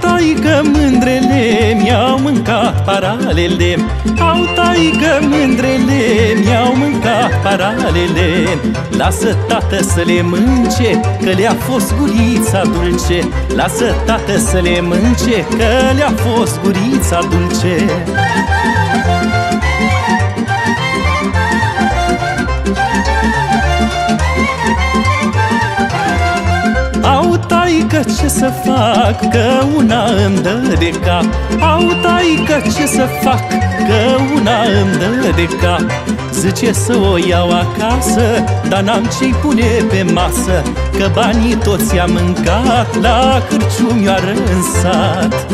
taică mândrele Mi-au mâncat paralele. Au taică mândrele Mi-au mâncat paralele. Lasă tată să le mânce Că le-a fost gurița dulce. Lasă tată să le mânce Că le-a fost gurița dulce. Au taică ce să fac, că una îmi dă de cap. Au taică ce să fac, că una îmi dă de cap. Zice să o iau acasă, dar n-am ce-i pune pe masă Că banii toți i-am mâncat la cârciumioară în sat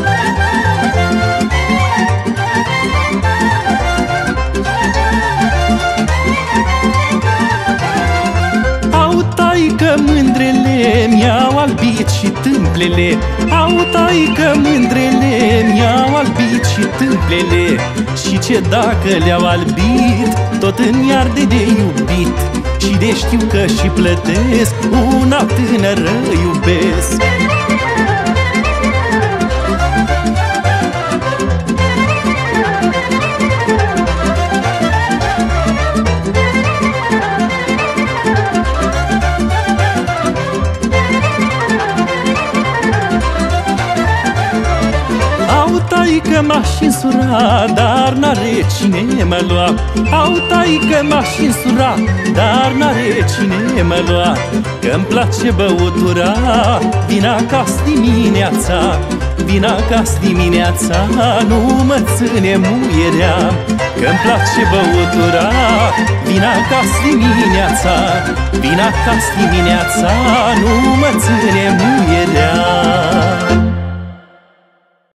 albit și tâmplele. Au taică mândrele Mi-au albit și tâmplele. Și ce dacă le-au albit Tot îmi arde de iubit Și de știu că și plătesc Una tânără iubesc taică m-aș însura, dar n-are cine mă lua. Au taică m-aș însura, dar n-are cine mă lua. Că-mi place băutura, vin acasă dimineața. Vin acasă dimineața, nu mă ține muierea. Că-mi place băutura, vin acasă dimineața. Vin acasă dimineața, nu mă ține muierea